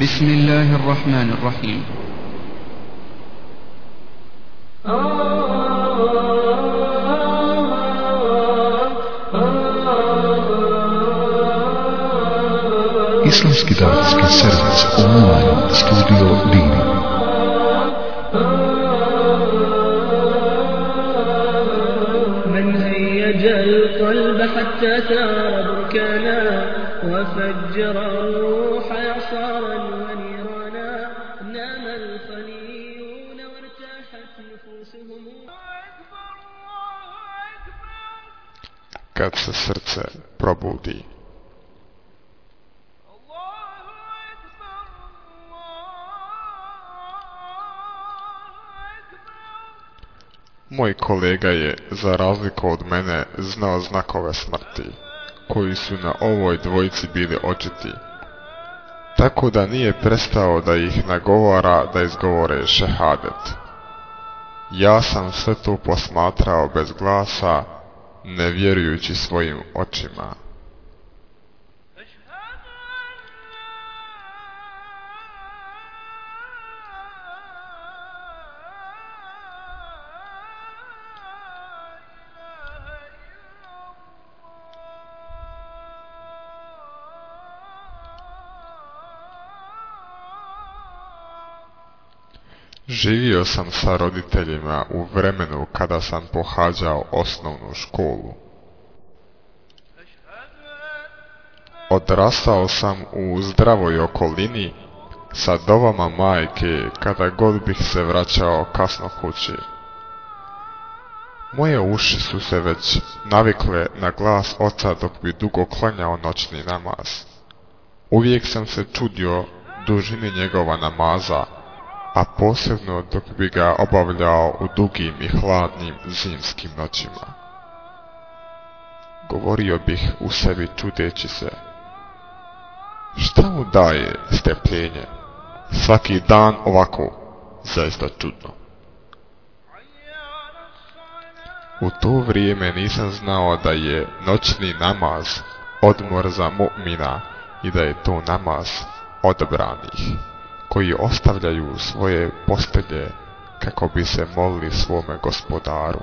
بسم الله الرحمن الرحيم Islamski davatski servis online studio Dini. من هيج القلب حتى ثار بركانا وفجر kad se srce probudi. Moj kolega je, za razliku od mene, znao znakove smrti, koji su na ovoj dvojici bili očiti. Tako da nije prestao da ih nagovara da izgovore šehadet. Ja sam sve to posmatrao bez glasa, ne vjerujući svojim očima. Živio sam sa roditeljima u vremenu kada sam pohađao osnovnu školu. Odrastao sam u zdravoj okolini sa dovama majke kada god bih se vraćao kasno kući. Moje uši su se već navikle na glas oca dok bi dugo klanjao noćni namaz. Uvijek sam se čudio dužini njegova namaza, a posebno dok bi ga obavljao u dugim i hladnim zimskim noćima. Govorio bih u sebi čudeći se. Šta mu daje stepljenje? Svaki dan ovako, zaista čudno. U to vrijeme nisam znao da je noćni namaz odmor za mu'mina i da je to namaz odabranih koji ostavljaju svoje postelje kako bi se molili svome gospodaru.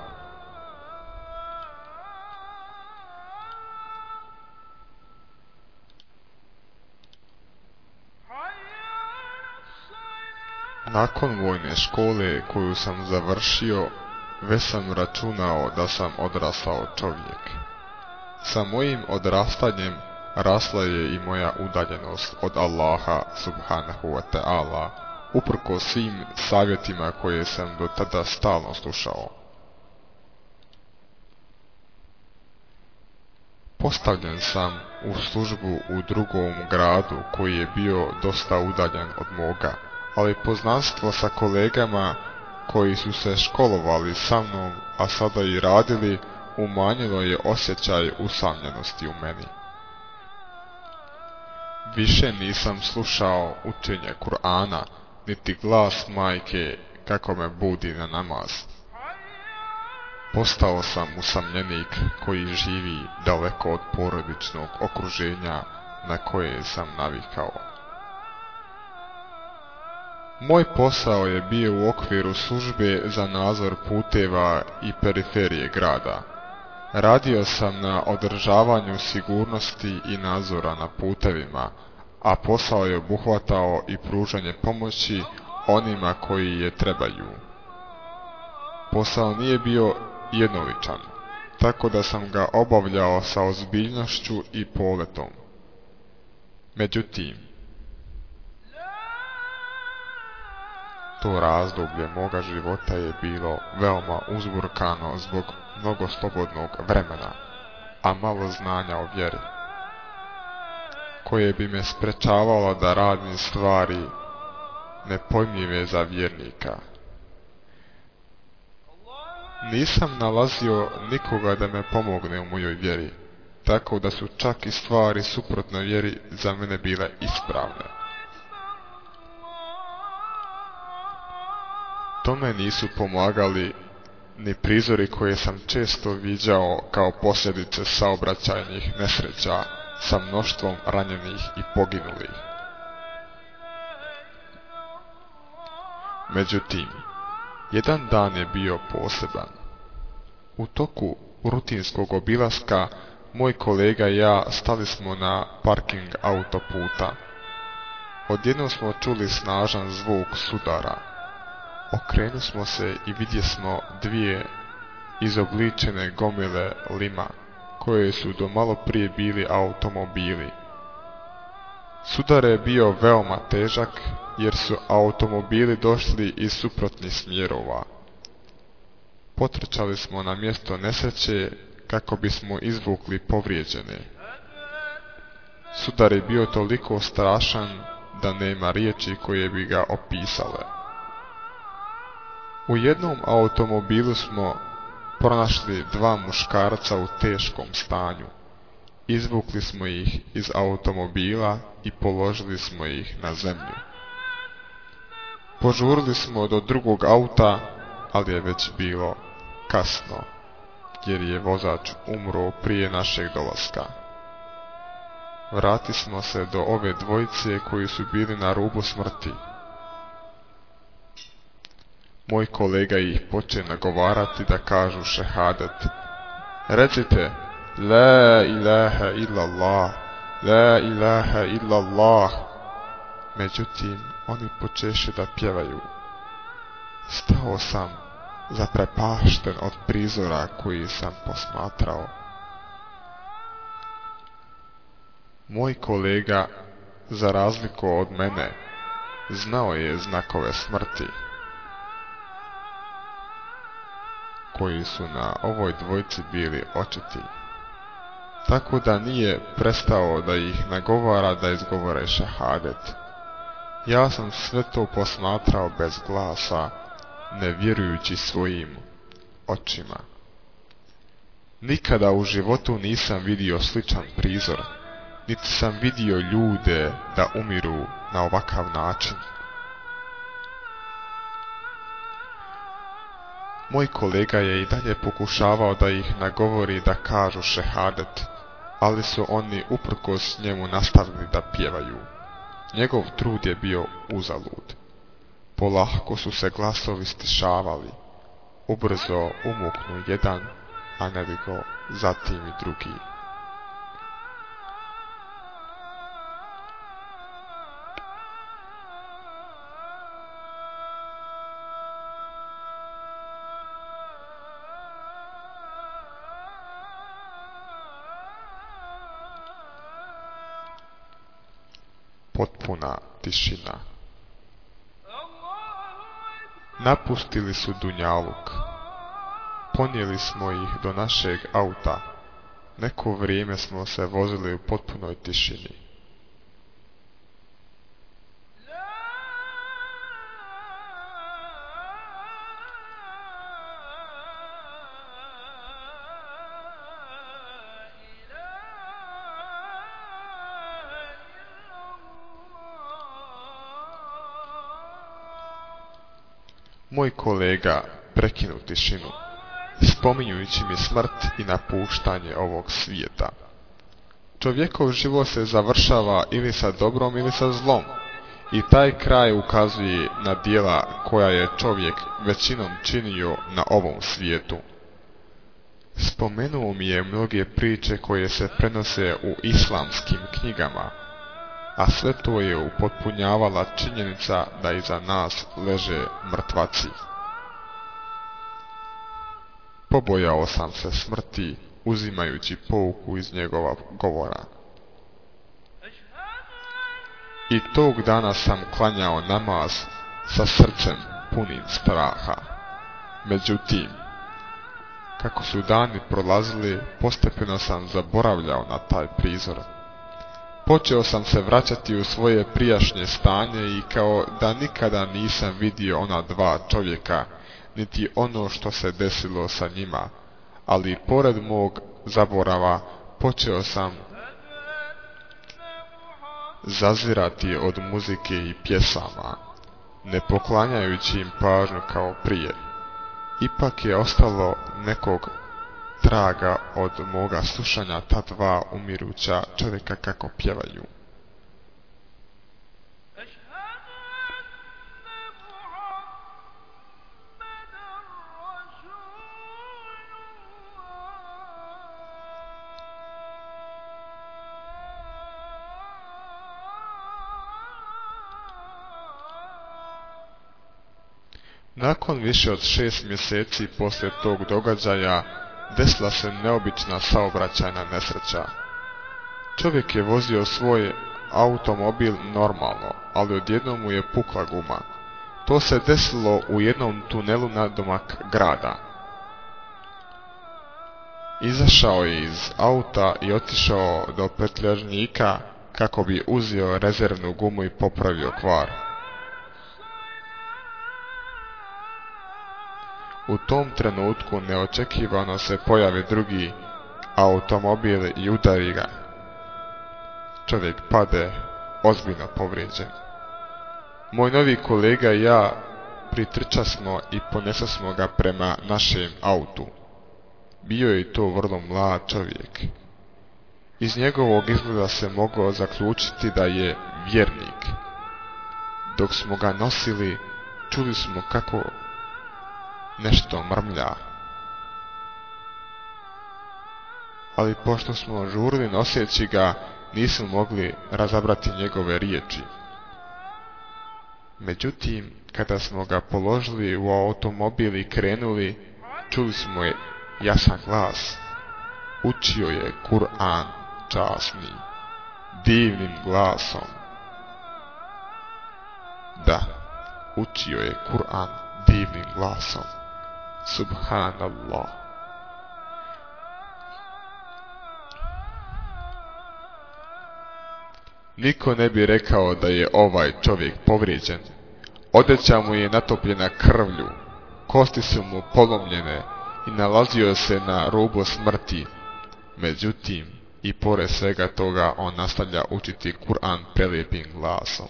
Nakon vojne škole koju sam završio, već sam računao da sam odrastao čovjek. Sa mojim odrastanjem rasla je i moja udaljenost od Allaha subhanahu wa ta'ala, uprko svim savjetima koje sam do tada stalno slušao. Postavljen sam u službu u drugom gradu koji je bio dosta udaljen od moga, ali poznanstvo sa kolegama koji su se školovali sa mnom, a sada i radili, umanjilo je osjećaj usamljenosti u meni. Više nisam slušao učenje Kur'ana, niti glas majke kako me budi na namaz. Postao sam usamljenik koji živi daleko od porodičnog okruženja na koje sam navikao. Moj posao je bio u okviru službe za nadzor puteva i periferije grada. Radio sam na održavanju sigurnosti i nadzora na putevima, a posao je obuhvatao i pružanje pomoći onima koji je trebaju. Posao nije bio jednoličan, tako da sam ga obavljao sa ozbiljnošću i poletom. Međutim, to razdoblje moga života je bilo veoma uzburkano zbog mnogo slobodnog vremena, a malo znanja o vjeri, koje bi me sprečavalo da radim stvari nepojmljive za vjernika. Nisam nalazio nikoga da me pomogne u mojoj vjeri, tako da su čak i stvari suprotno vjeri za mene bile ispravne. Tome nisu pomagali ni prizori koje sam često viđao kao posljedice saobraćajnih nesreća sa mnoštvom ranjenih i poginulih. Međutim, jedan dan je bio poseban. U toku rutinskog obilaska moj kolega i ja stali smo na parking autoputa. Odjednom smo čuli snažan zvuk sudara. Okrenu smo se i vidje smo dvije izobličene gomile lima, koje su do malo prije bili automobili. Sudar je bio veoma težak jer su automobili došli iz suprotnih smjerova. Potrčali smo na mjesto nesreće kako bismo izvukli povrijeđene. Sudar je bio toliko strašan da nema riječi koje bi ga opisale. U jednom automobilu smo pronašli dva muškarca u teškom stanju. Izvukli smo ih iz automobila i položili smo ih na zemlju. Požurili smo do drugog auta, ali je već bilo kasno, jer je vozač umro prije našeg dolaska. Vrati smo se do ove dvojice koji su bili na rubu smrti. Moj kolega ih poče nagovarati da kažu šehadet. Recite, La ilaha illallah, La ilaha illallah. Međutim, oni počeše da pjevaju. Stao sam zaprepašten od prizora koji sam posmatrao. Moj kolega, za razliku od mene, znao je znakove smrti. Koji su na ovoj dvojci bili očiti. Tako da nije prestao da ih nagovara da izgovore šahadet. Ja sam sve to posmatrao bez glasa, ne vjerujući svojim očima. Nikada u životu nisam vidio sličan prizor, niti sam vidio ljude da umiru na ovakav način. Moj kolega je i dalje pokušavao da ih nagovori da kažu šehadet, ali su oni uprkos njemu nastavili da pjevaju. Njegov trud je bio uzalud. Polahko su se glasovi stišavali, ubrzo umuknu jedan, a nego zatim i drugi. Tišina. Napustili su Dunjaluk. Ponijeli smo ih do našeg auta. Neko vrijeme smo se vozili u potpunoj tišini. Moj kolega prekinu tišinu, spominjujući mi smrt i napuštanje ovog svijeta. Čovjekov život se završava ili sa dobrom ili sa zlom i taj kraj ukazuje na dijela koja je čovjek većinom činio na ovom svijetu. Spomenuo mi je mnoge priče koje se prenose u islamskim knjigama, a sve to je upotpunjavala činjenica da iza nas leže mrtvaci. Pobojao sam se smrti uzimajući pouku iz njegova govora. I tog dana sam klanjao namaz sa srcem punim straha. Međutim, kako su dani prolazili, postepeno sam zaboravljao na taj prizor. Počeo sam se vraćati u svoje prijašnje stanje i kao da nikada nisam vidio ona dva čovjeka, niti ono što se desilo sa njima, ali pored mog zaborava počeo sam zazirati od muzike i pjesama, ne poklanjajući im pažnju kao prije. Ipak je ostalo nekog traga od moga slušanja ta dva umiruća čovjeka kako pjevaju. Nakon više od šest mjeseci poslije tog događaja, desila se neobična saobraćajna nesreća. Čovjek je vozio svoj automobil normalno, ali odjednom mu je pukla guma. To se desilo u jednom tunelu na domak grada. Izašao je iz auta i otišao do petljažnika kako bi uzeo rezervnu gumu i popravio kvar. U tom trenutku neočekivano se pojavi drugi automobil i udari ga. Čovjek pade ozbiljno povrijeđen. Moj novi kolega i ja pritrča smo i smo ga prema našem autu. Bio je to vrlo mlad čovjek. Iz njegovog izgleda se moglo zaključiti da je vjernik. Dok smo ga nosili, čuli smo kako nešto mrmlja. Ali pošto smo žurili noseći ga, nismo mogli razabrati njegove riječi. Međutim, kada smo ga položili u automobil i krenuli, čuli smo je jasan glas. Učio je Kur'an časni, divnim glasom. Da, učio je Kur'an divnim glasom. Subhanallah. Niko ne bi rekao da je ovaj čovjek povrijeđen. Odeća mu je natopljena krvlju, kosti su mu polomljene i nalazio se na rubu smrti. Međutim, i pored svega toga on nastavlja učiti Kur'an prelijepim glasom.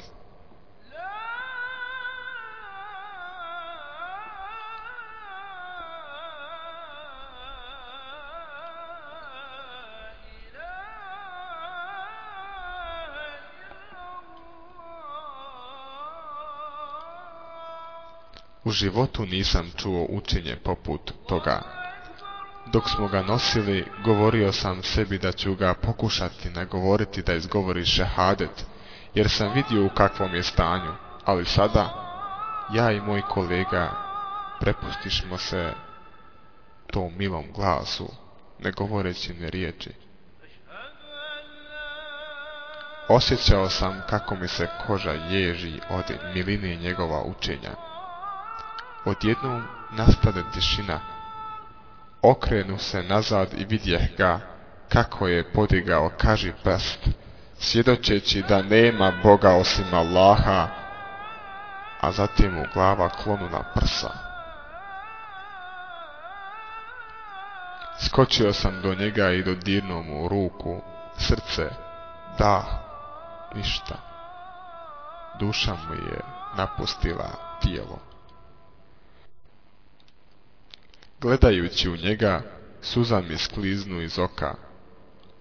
U životu nisam čuo učenje poput toga. Dok smo ga nosili, govorio sam sebi da ću ga pokušati nagovoriti da izgovori šehadet, jer sam vidio u kakvom je stanju, ali sada, ja i moj kolega, prepustišmo se tom milom glasu, ne govoreći ne riječi. Osjećao sam kako mi se koža ježi od miline njegova učenja. Odjednom nastade tišina. Okrenu se nazad i vidjeh ga kako je podigao kaži prst, svjedočeći da nema Boga osim Allaha, a zatim mu glava klonu na prsa. Skočio sam do njega i dodirnuo mu ruku, srce, da, ništa. Duša mu je napustila tijelo. Gledajući u njega, suza mi skliznu iz oka.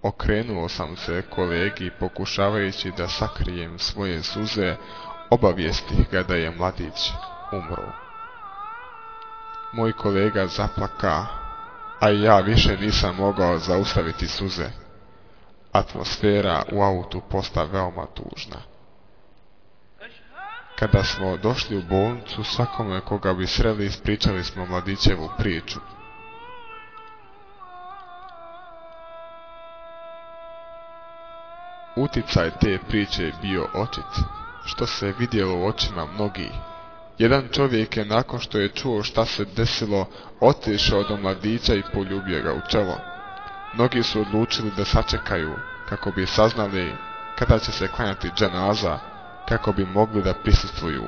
Okrenuo sam se kolegi pokušavajući da sakrijem svoje suze, obavijestih ga da je mladić umro. Moj kolega zaplaka, a ja više nisam mogao zaustaviti suze. Atmosfera u autu posta veoma tužna. Kada smo došli u bolnicu, svakome koga bi sreli ispričali smo mladićevu priču. Uticaj te priče je bio očit, što se vidjelo u očima mnogih. Jedan čovjek je nakon što je čuo šta se desilo, otišao do mladića i poljubio ga u čelo. Mnogi su odlučili da sačekaju, kako bi saznali kada će se klanjati dženaza, kako bi mogli da prisustvuju.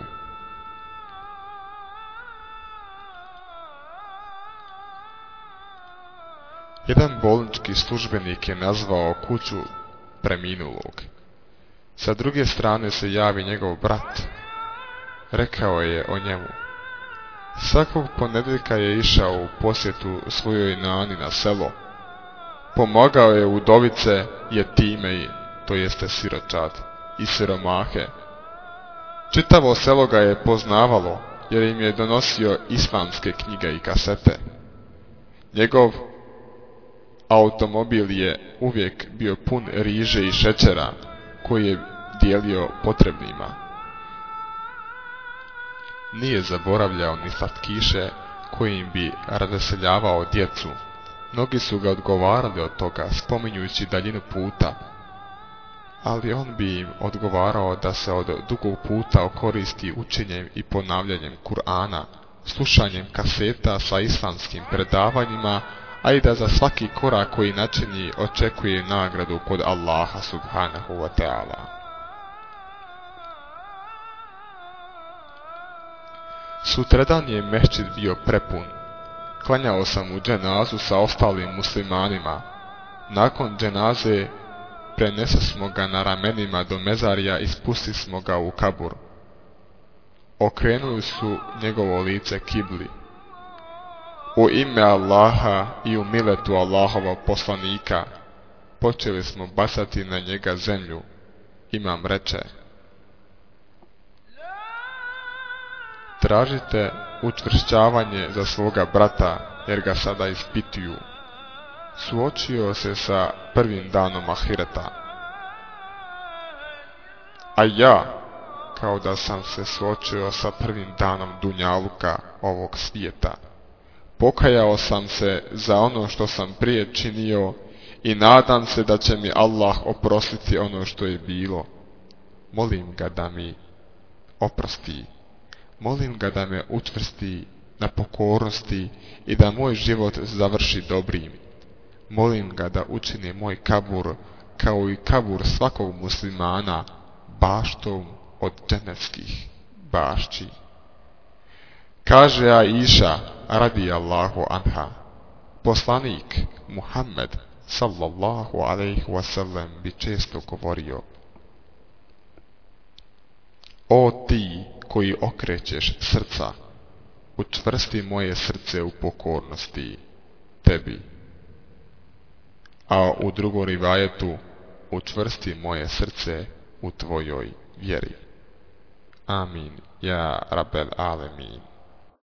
Jedan bolnički službenik je nazvao kuću preminulog. Sa druge strane se javi njegov brat. Rekao je o njemu. Svakog ponedjeljka je išao u posjetu svojoj nani na selo. Pomogao je udovice, time i, to jeste siročad, i siromahe, Čitavo selo ga je poznavalo, jer im je donosio islamske knjige i kasete. Njegov automobil je uvijek bio pun riže i šećera, koji je dijelio potrebnima. Nije zaboravljao ni slatkiše kojim bi razveseljavao djecu. Mnogi su ga odgovarali od toga, spominjujući daljinu puta, ali on bi im odgovarao da se od dugog puta okoristi učenjem i ponavljanjem Kur'ana, slušanjem kaseta sa islamskim predavanjima, a i da za svaki korak koji načini očekuje nagradu kod Allaha subhanahu wa ta'ala. Sutradan je mešćid bio prepun. Klanjao sam u dženazu sa ostalim muslimanima. Nakon dženaze prenese smo ga na ramenima do mezarija i spusti smo ga u kabur. Okrenuli su njegovo lice kibli. U ime Allaha i u miletu Allahova poslanika počeli smo basati na njega zemlju. Imam reče. Tražite učvršćavanje za svoga brata jer ga sada ispituju suočio se sa prvim danom ahireta. A ja, kao da sam se suočio sa prvim danom dunjaluka ovog svijeta. Pokajao sam se za ono što sam prije činio i nadam se da će mi Allah oprostiti ono što je bilo. Molim ga da mi oprosti. Molim ga da me učvrsti na pokornosti i da moj život završi dobrim molim ga da učini moj kabur kao i kabur svakog muslimana baštom od dženevskih bašći. Kaže Aisha radi Allahu anha, poslanik Muhammed sallallahu alaihi wasallam bi često govorio O ti koji okrećeš srca, učvrsti moje srce u pokornosti tebi a u drugom rivajetu učvrsti moje srce u tvojoj vjeri. Amin, ja Rabel Alemin.